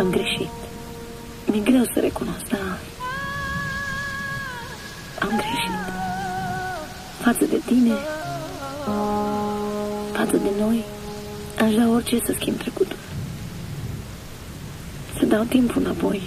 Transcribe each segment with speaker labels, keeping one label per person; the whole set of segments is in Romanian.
Speaker 1: Am greșit. Mi-e greu să recunosc, dar am greșit. Față de tine, față de noi, aș da orice să schimb trecutul. Să dau timpul înapoi.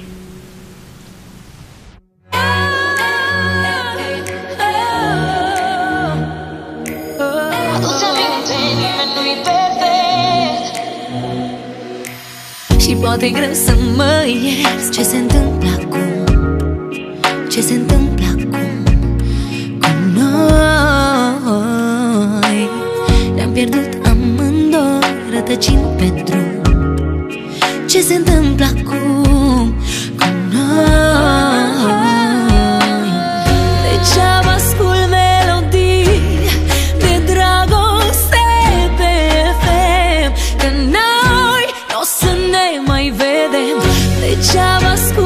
Speaker 2: Și poate e greu să mă ierți Ce se întâmplă acum? Ce se întâmplă acum Cu noi? Ne-am pierdut amândoi Rătăcind pe drum. Ce se întâmplă acum
Speaker 3: te abasculhar.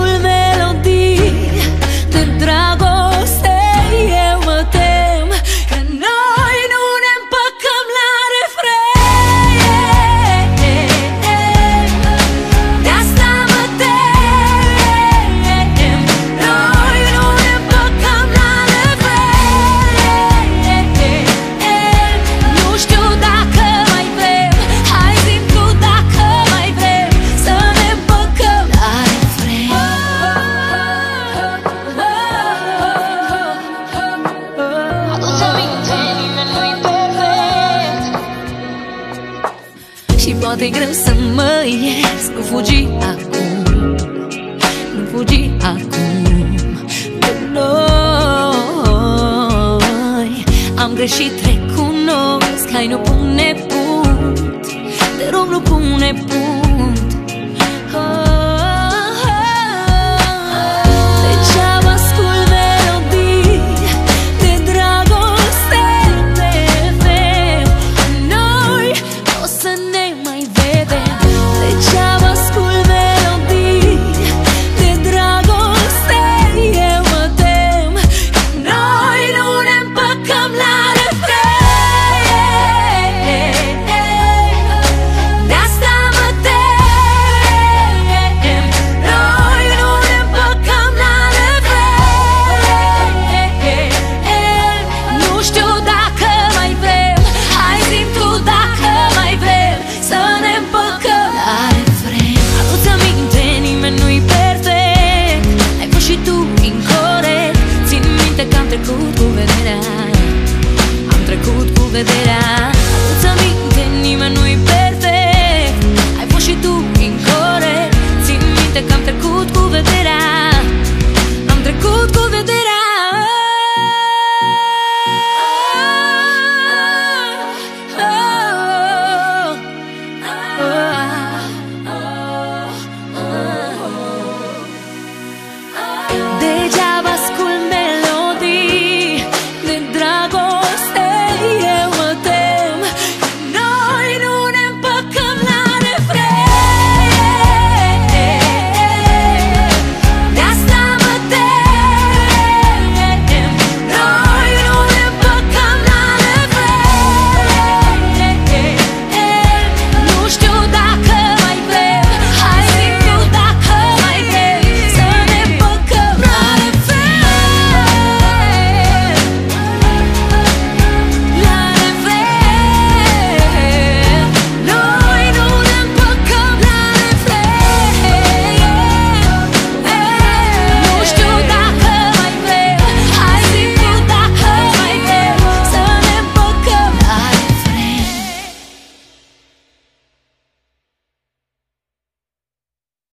Speaker 2: Și poate e greu să mă ierți Nu fugi acum. Nu fugi acum. De noi. Am greșit, recunosc Hai nu pune punct Te rog nu pune punct